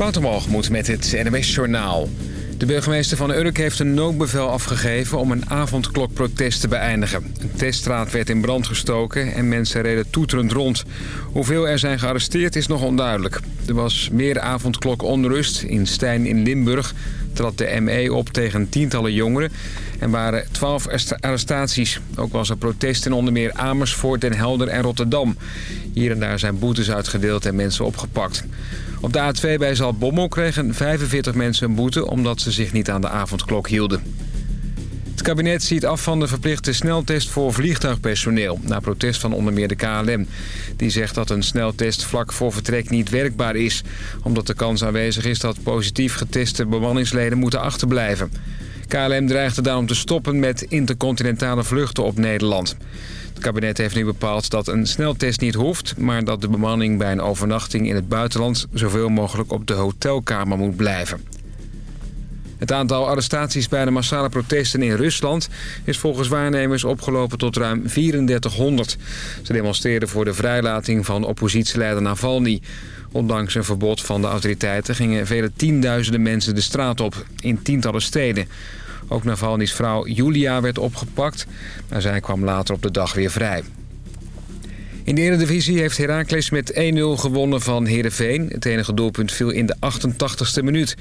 Watermalgemoed met het NWS-journaal. De burgemeester van Urk heeft een noodbevel afgegeven om een avondklokprotest te beëindigen. Een teststraat werd in brand gestoken en mensen reden toeterend rond. Hoeveel er zijn gearresteerd is nog onduidelijk. Er was meer avondklok onrust in Stijn in Limburg. Trad de ME op tegen tientallen jongeren en waren twaalf arrestaties. Ook was er protest in onder meer Amersfoort, Den Helder en Rotterdam. Hier en daar zijn boetes uitgedeeld en mensen opgepakt. Op de A2 bij Zaltbommel kregen 45 mensen een boete... omdat ze zich niet aan de avondklok hielden. Het kabinet ziet af van de verplichte sneltest voor vliegtuigpersoneel... na protest van onder meer de KLM. Die zegt dat een sneltest vlak voor vertrek niet werkbaar is... omdat de kans aanwezig is dat positief geteste bemanningsleden moeten achterblijven. KLM dreigde daarom te stoppen met intercontinentale vluchten op Nederland. Het kabinet heeft nu bepaald dat een sneltest niet hoeft... maar dat de bemanning bij een overnachting in het buitenland... zoveel mogelijk op de hotelkamer moet blijven. Het aantal arrestaties bij de massale protesten in Rusland... is volgens waarnemers opgelopen tot ruim 3400. Ze demonstreerden voor de vrijlating van oppositieleider Navalny. Ondanks een verbod van de autoriteiten gingen vele tienduizenden mensen de straat op... in tientallen steden. Ook Navalny's vrouw Julia werd opgepakt, maar zij kwam later op de dag weer vrij. In de Eredivisie heeft Heracles met 1-0 gewonnen van Heerenveen. Het enige doelpunt viel in de 88ste minuut.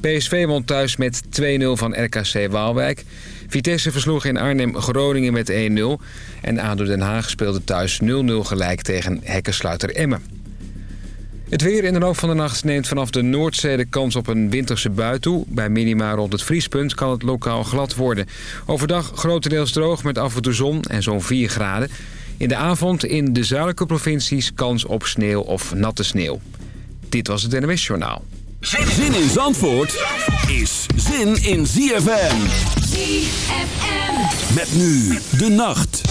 PSV won thuis met 2-0 van RKC Waalwijk. Vitesse versloeg in Arnhem Groningen met 1-0. En ADO Den Haag speelde thuis 0-0 gelijk tegen Hekkensluiter Emmen. Het weer in de loop van de nacht neemt vanaf de Noordzee de kans op een winterse bui toe. Bij minima rond het vriespunt kan het lokaal glad worden. Overdag grotendeels droog met af en toe zon en zo'n 4 graden. In de avond in de zuidelijke provincies kans op sneeuw of natte sneeuw. Dit was het NWS Journaal. Zin in Zandvoort is zin in ZFM. ZFM. Met nu de nacht.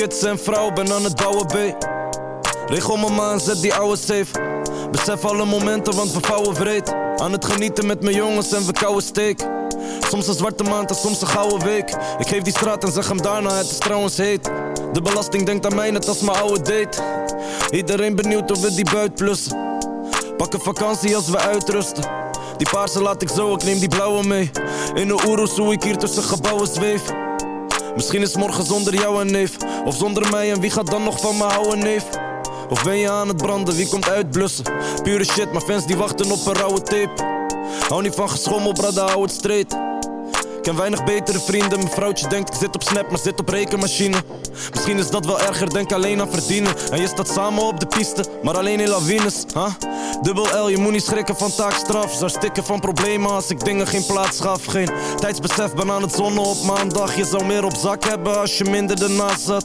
Kids en vrouw, ben aan het bouwen, B. Regel mijn maan, zet die ouwe safe. Besef alle momenten, want we vouwen vreed. Aan het genieten met mijn jongens en we kouwen steek. Soms een zwarte maand en soms een gouden week. Ik geef die straat en zeg hem daarna, het is trouwens heet. De belasting denkt aan mij net als mijn oude date. Iedereen benieuwd of we die buit plussen. Pak een vakantie als we uitrusten. Die paarse laat ik zo, ik neem die blauwe mee. In de oeroes hoe ik hier tussen gebouwen zweef. Misschien is morgen zonder jou een neef. Of zonder mij en wie gaat dan nog van me houden neef? Of ben je aan het branden, wie komt uitblussen? Pure shit, maar fans die wachten op een rauwe tape. Hou niet van geschommel, brada, hou het straight. Ken weinig betere vrienden. Mijn vrouwtje denkt ik zit op snap, maar zit op rekenmachine. Misschien is dat wel erger, denk alleen aan verdienen. En je staat samen op de piste, maar alleen in lawines. Huh? Dubbel L, je moet niet schrikken van taakstraf. Zou stikken van problemen als ik dingen geen plaats gaf. Geen tijdsbesef, ben aan het zonnen op maandag. Je zou meer op zak hebben als je minder ernaast zat.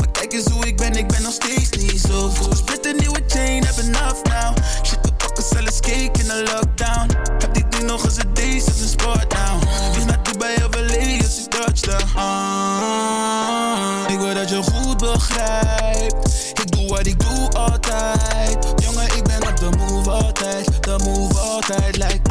Kijk eens hoe ik ben, ik ben nog steeds niet zo goed. Split een nieuwe chain, heb enough now. Shit, we pakken zelfs cake in de lockdown. Heb dit nu nog eens een days als een sport now. Dus naar Dubai of LA als ik touchdown. Ah, ik wil dat je goed begrijpt. Ik doe wat ik doe altijd. Jongen, ik ben op de move altijd. De move altijd, like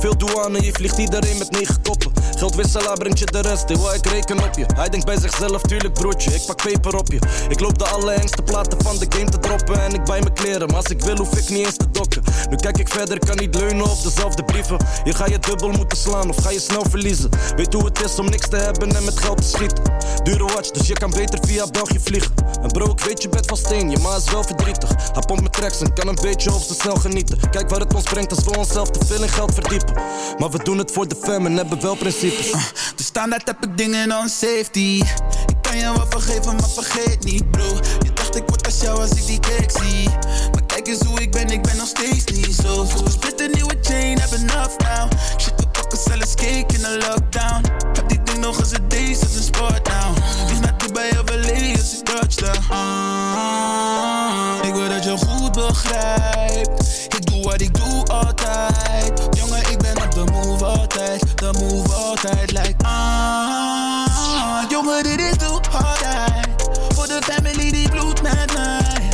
Veel douane, hier vliegt iedereen met negen koppen. Geldwisselaar brengt je de rest, eeuw, ik reken op je. Hij denkt bij zichzelf, tuurlijk broertje, ik pak peper op je. Ik loop de allerengste platen van de game te droppen. En ik bij mijn kleren, maar als ik wil, hoef ik niet eens te dokken. Nu kijk ik verder, kan niet leunen op dezelfde brieven. Hier ga je dubbel moeten slaan of ga je snel verliezen. Weet hoe het is om niks te hebben en met geld te schieten. Dure watch, dus je kan beter via België vliegen. En bro, ik weet je bent van steen, je ma is wel verdrietig. Hij pompt met tracks en kan een beetje op ze snel genieten. Kijk waar het ons brengt als we onszelf te veel in geld verdiepen. Maar we doen het voor de fam en hebben wel principes. De standaard heb ik dingen on safety. Ik kan je wel vergeven, maar vergeet niet, bro. Je dacht ik word als jou als ik die cake zie. Maar kijk eens hoe ik ben, ik ben nog steeds niet zo goed. Split een nieuwe chain, heb enough now. Shit, we pakken zelfs cake in de lockdown. Heb die ding nog eens een deze, is een sport now. Dus naar Dubai of LA als ik touchdown. Ah, ik wil dat je goed Ik doe wat ik doe altijd. Jongen, ik ben op de move altijd. De move altijd, like ah. Jongen, dit is doe altijd. Voor de family die bloedt met mij.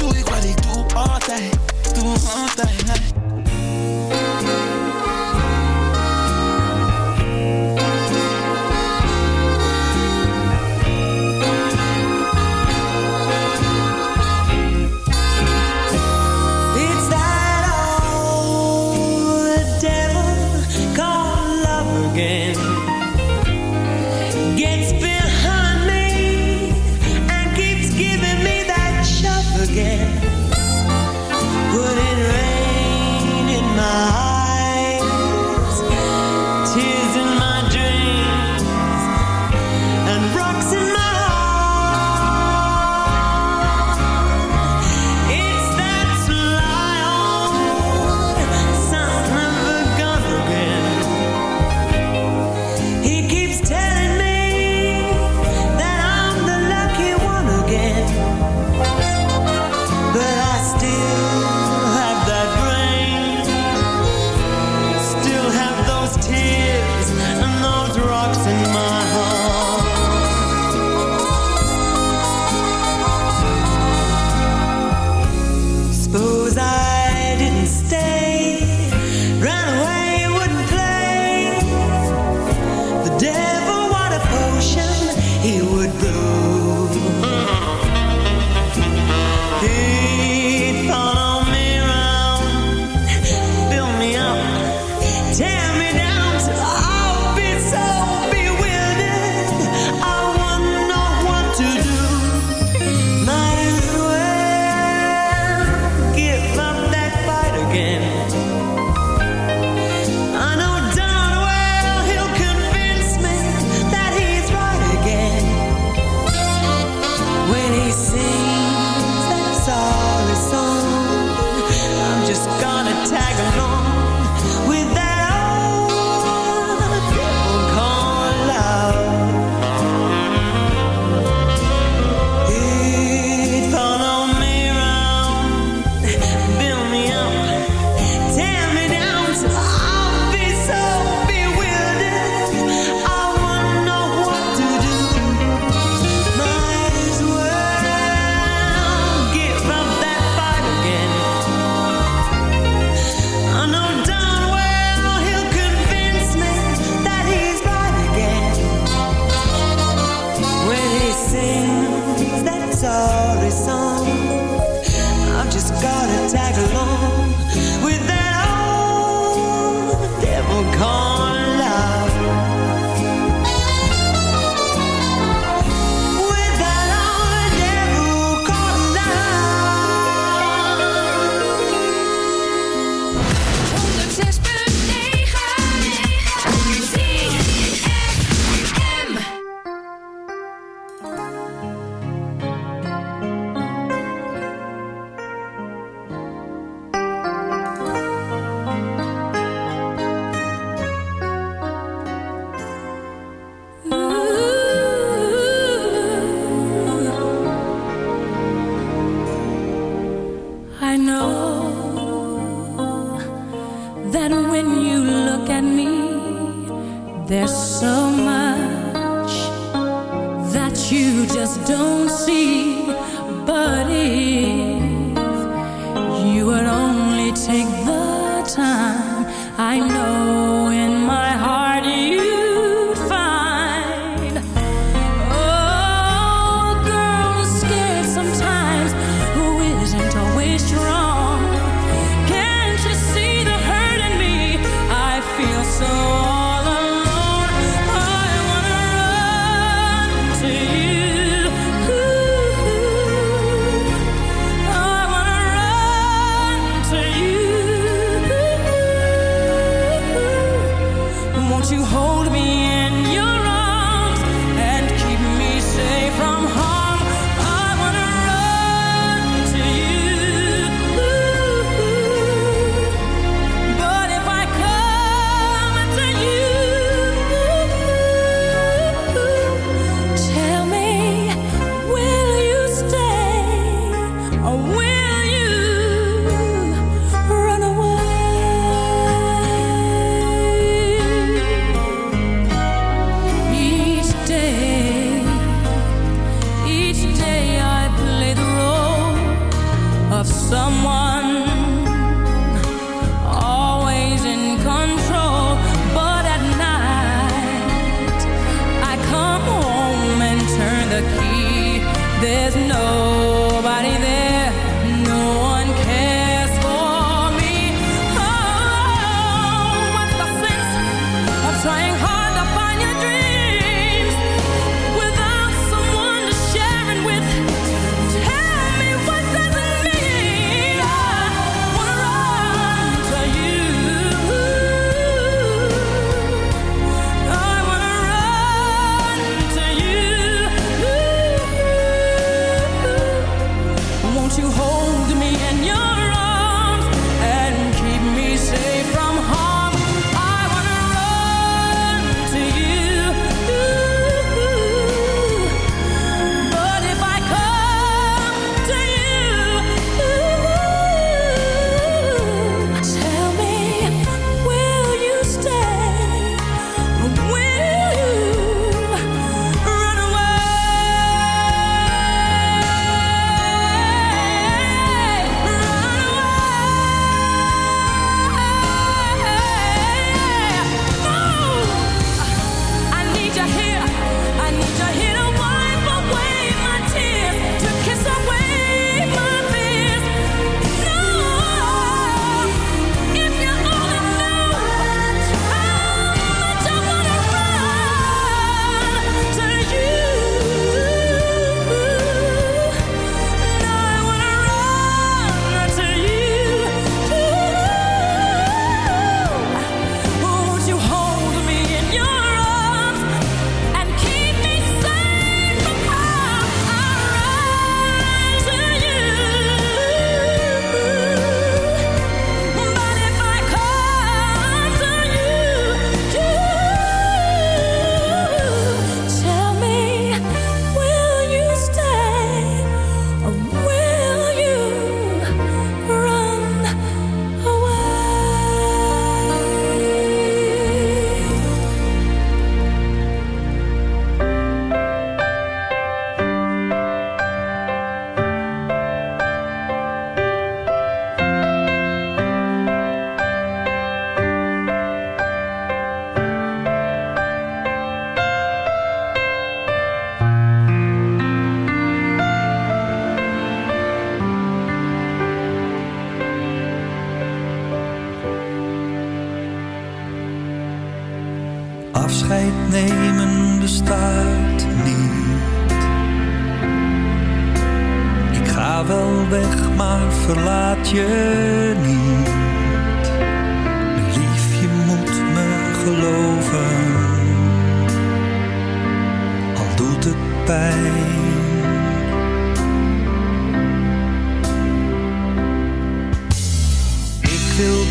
Doe ik wat ik doe altijd. Doe altijd,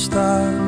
gostar.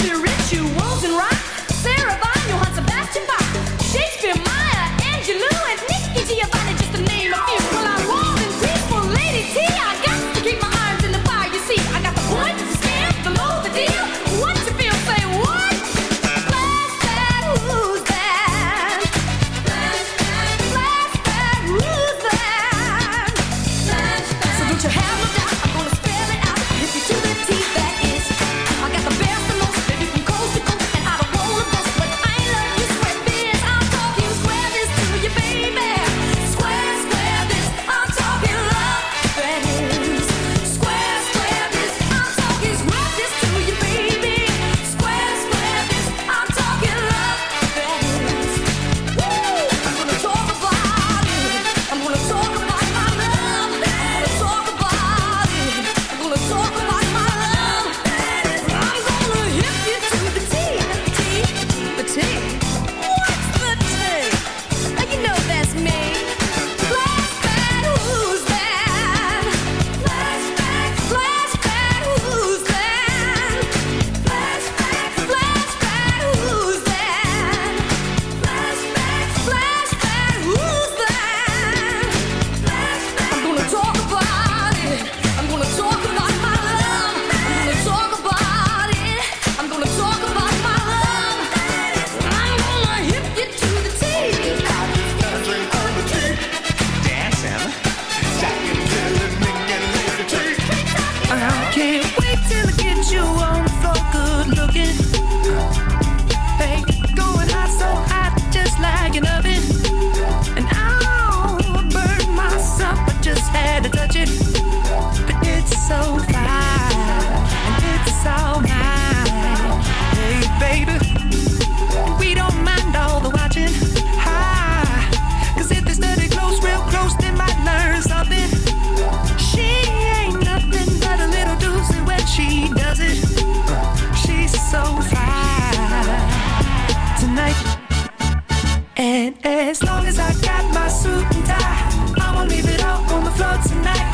spirituals and rock. Got my suit and tie. I'ma leave it all on the floor tonight.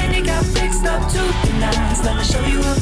And you got fixed up to the. Let me show you a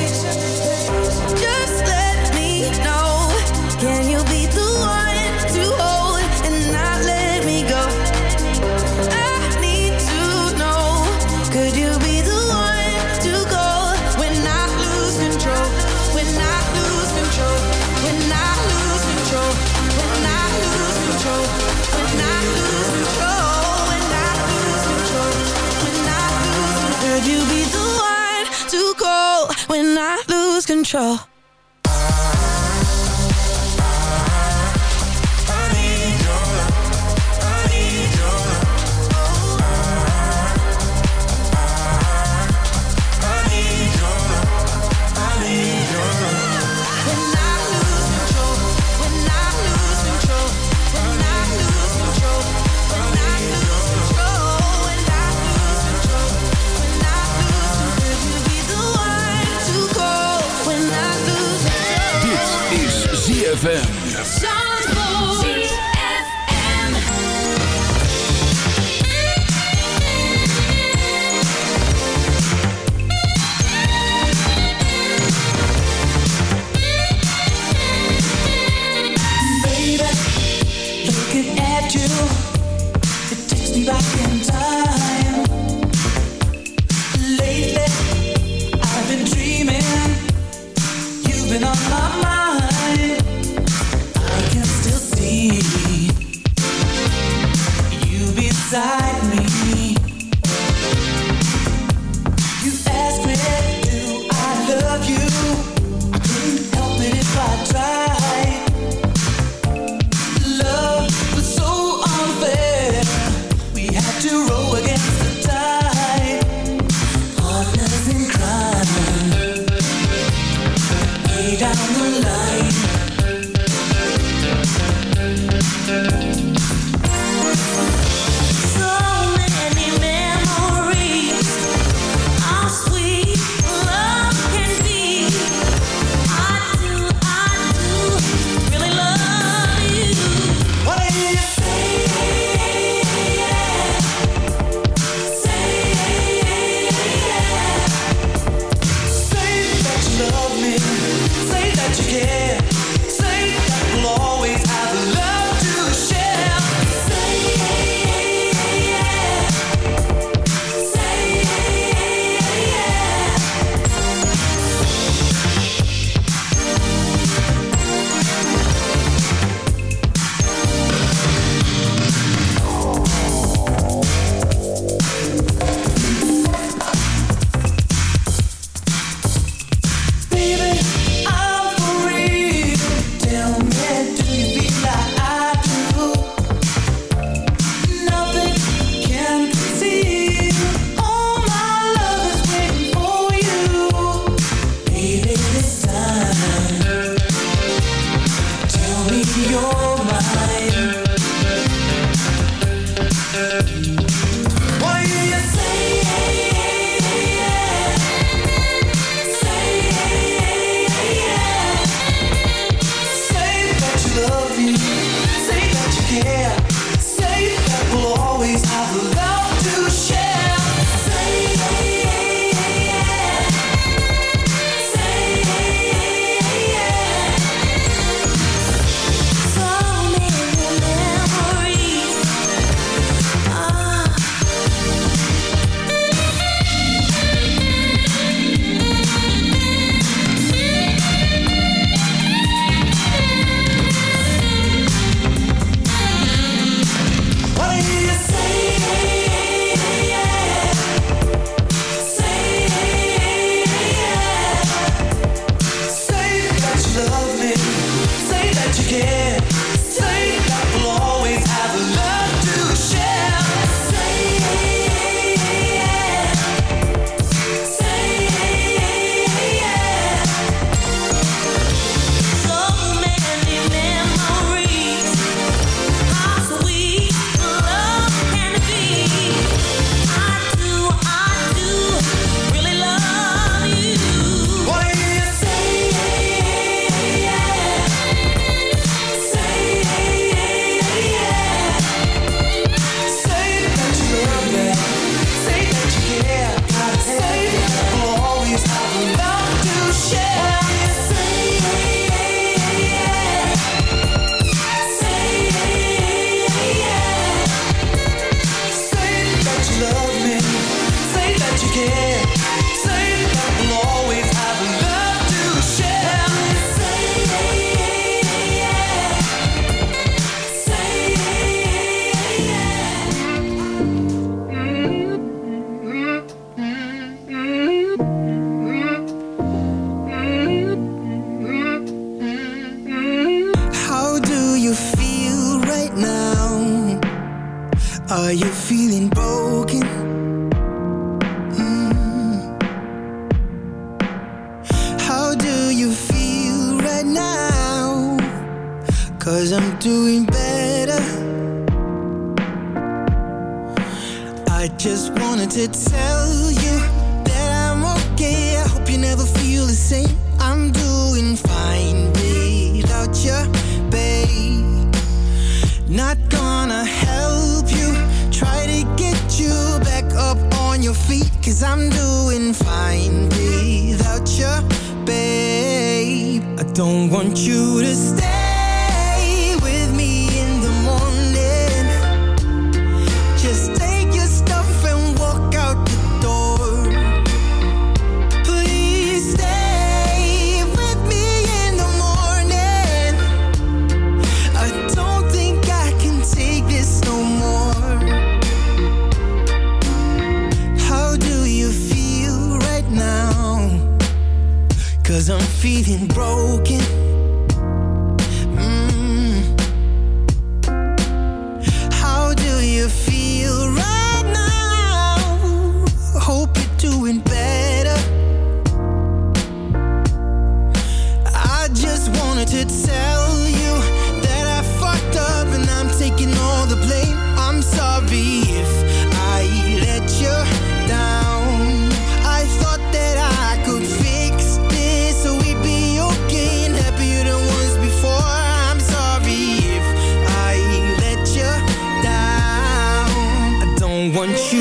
Control?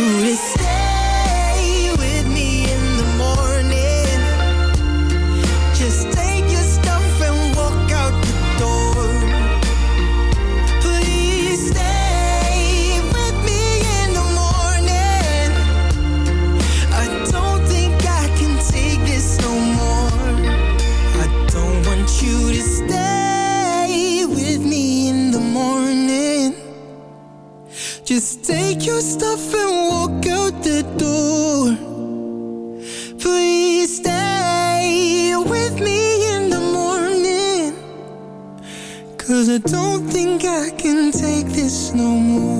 you I don't think I can take this no more.